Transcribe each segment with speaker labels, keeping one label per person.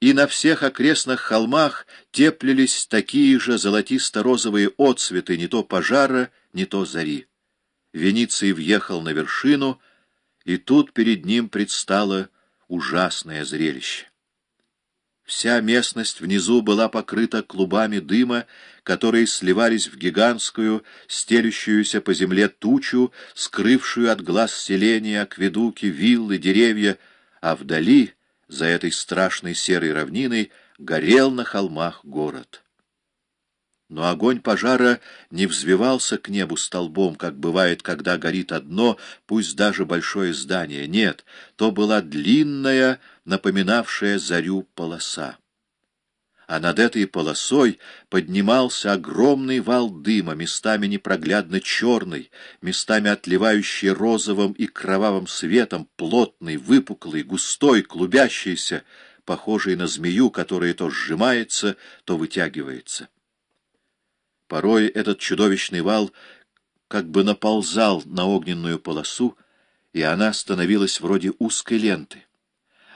Speaker 1: и на всех окрестных холмах теплились такие же золотисто-розовые отцветы не то пожара, не то зари. Вениций въехал на вершину, и тут перед ним предстало ужасное зрелище. Вся местность внизу была покрыта клубами дыма, которые сливались в гигантскую, стелющуюся по земле тучу, скрывшую от глаз селения, акведуки, виллы, деревья, а вдали, за этой страшной серой равниной, горел на холмах город. Но огонь пожара не взвивался к небу столбом, как бывает, когда горит одно, пусть даже большое здание. Нет, то была длинная, напоминавшая зарю полоса. А над этой полосой поднимался огромный вал дыма, местами непроглядно черный, местами отливающий розовым и кровавым светом, плотный, выпуклый, густой, клубящийся, похожий на змею, которая то сжимается, то вытягивается. Порой этот чудовищный вал как бы наползал на огненную полосу, и она становилась вроде узкой ленты.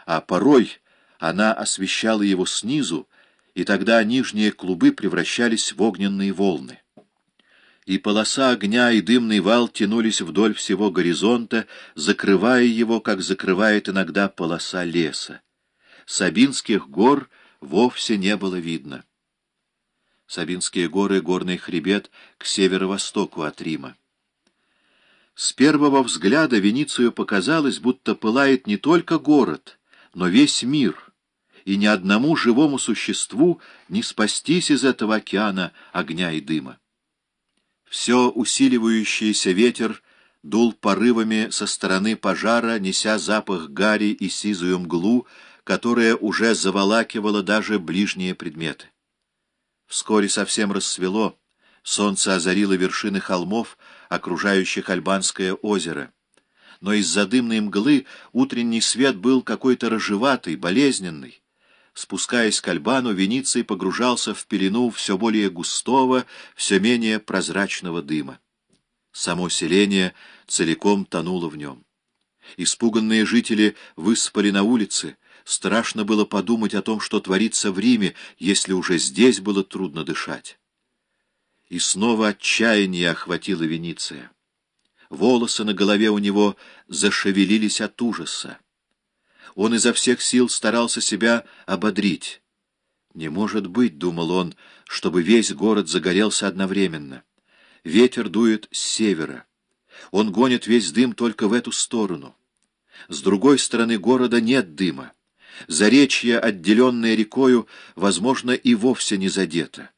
Speaker 1: А порой она освещала его снизу, и тогда нижние клубы превращались в огненные волны. И полоса огня и дымный вал тянулись вдоль всего горизонта, закрывая его, как закрывает иногда полоса леса. Сабинских гор вовсе не было видно. Сабинские горы — горный хребет к северо-востоку от Рима. С первого взгляда Веницию показалось, будто пылает не только город, но весь мир, и ни одному живому существу не спастись из этого океана огня и дыма. Все усиливающийся ветер дул порывами со стороны пожара, неся запах гари и сизую мглу, которая уже заволакивала даже ближние предметы. Вскоре совсем рассвело, солнце озарило вершины холмов, окружающих Альбанское озеро. Но из-за дымной мглы утренний свет был какой-то рыжеватый, болезненный. Спускаясь к Альбану, Вениций погружался в пелену все более густого, все менее прозрачного дыма. Само селение целиком тонуло в нем. Испуганные жители выспали на улице, Страшно было подумать о том, что творится в Риме, если уже здесь было трудно дышать. И снова отчаяние охватило Вениция. Волосы на голове у него зашевелились от ужаса. Он изо всех сил старался себя ободрить. «Не может быть, — думал он, — чтобы весь город загорелся одновременно. Ветер дует с севера. Он гонит весь дым только в эту сторону. С другой стороны города нет дыма. Заречье, отделенное рекою, возможно, и вовсе не задето.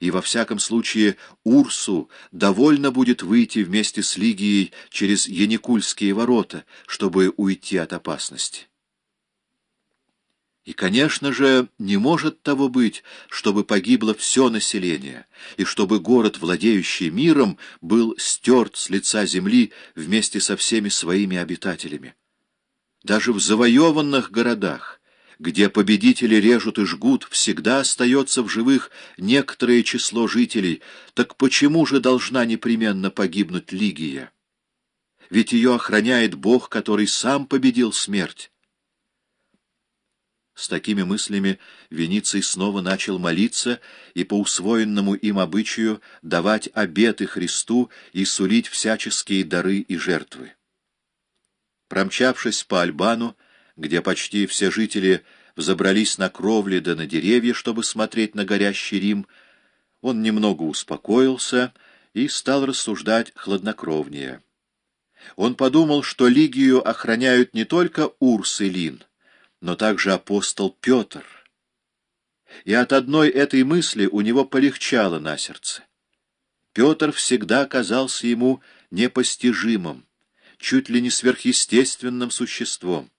Speaker 1: И во всяком случае Урсу довольно будет выйти вместе с Лигией через Яникульские ворота, чтобы уйти от опасности. И, конечно же, не может того быть, чтобы погибло все население, и чтобы город, владеющий миром, был стерт с лица земли вместе со всеми своими обитателями. Даже в завоеванных городах, где победители режут и жгут, всегда остается в живых некоторое число жителей, так почему же должна непременно погибнуть Лигия? Ведь ее охраняет Бог, который сам победил смерть. С такими мыслями Вениций снова начал молиться и по усвоенному им обычаю давать обеты Христу и сулить всяческие дары и жертвы. Промчавшись по Альбану, где почти все жители взобрались на кровли да на деревья, чтобы смотреть на горящий Рим, он немного успокоился и стал рассуждать хладнокровнее. Он подумал, что Лигию охраняют не только Урс и Лин, но также апостол Петр. И от одной этой мысли у него полегчало на сердце. Петр всегда казался ему непостижимым, чуть ли не сверхъестественным существом.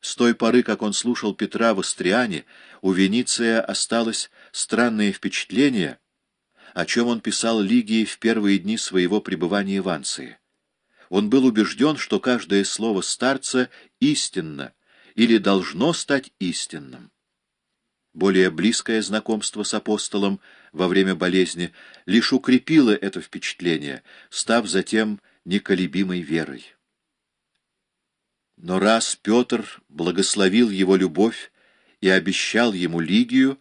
Speaker 1: С той поры, как он слушал Петра в Астриане, у Вениция осталось странное впечатление, о чем он писал Лигии в первые дни своего пребывания в Анции. Он был убежден, что каждое слово старца истинно или должно стать истинным. Более близкое знакомство с апостолом во время болезни лишь укрепило это впечатление, став затем неколебимой верой. Но раз Петр благословил его любовь и обещал ему Лигию,